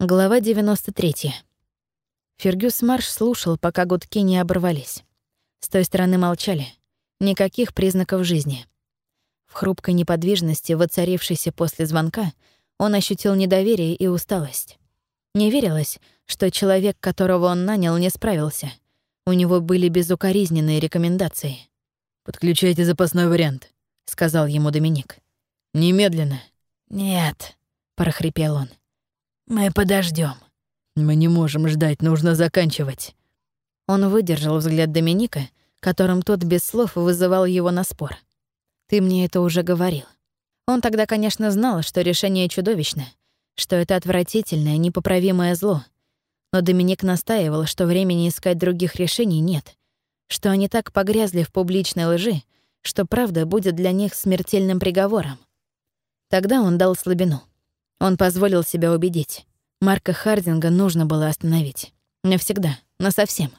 Глава 93. Фергюс Марш слушал, пока гудки не оборвались. С той стороны молчали. Никаких признаков жизни. В хрупкой неподвижности, воцарившейся после звонка, он ощутил недоверие и усталость. Не верилось, что человек, которого он нанял, не справился. У него были безукоризненные рекомендации. «Подключайте запасной вариант», — сказал ему Доминик. «Немедленно». «Нет», — прохрипел он. Мы подождем. Мы не можем ждать, нужно заканчивать. Он выдержал взгляд Доминика, которым тот без слов вызывал его на спор. Ты мне это уже говорил. Он тогда, конечно, знал, что решение чудовищно, что это отвратительное, непоправимое зло. Но Доминик настаивал, что времени искать других решений нет, что они так погрязли в публичной лжи, что правда будет для них смертельным приговором. Тогда он дал слабину. Он позволил себя убедить. Марка Хардинга нужно было остановить. Навсегда, насовсем.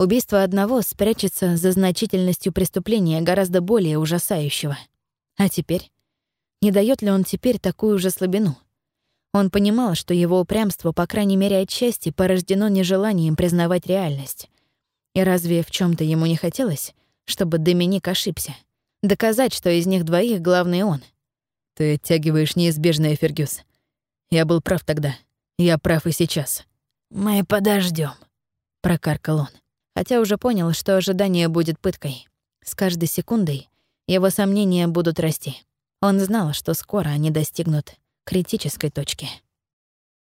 Убийство одного спрячется за значительностью преступления гораздо более ужасающего. А теперь? Не дает ли он теперь такую же слабину? Он понимал, что его упрямство, по крайней мере отчасти, порождено нежеланием признавать реальность. И разве в чем то ему не хотелось, чтобы Доминик ошибся? Доказать, что из них двоих главный он — ты оттягиваешь неизбежное, Фергюс. Я был прав тогда. Я прав и сейчас. Мы подождем, прокаркал он. Хотя уже понял, что ожидание будет пыткой. С каждой секундой его сомнения будут расти. Он знал, что скоро они достигнут критической точки.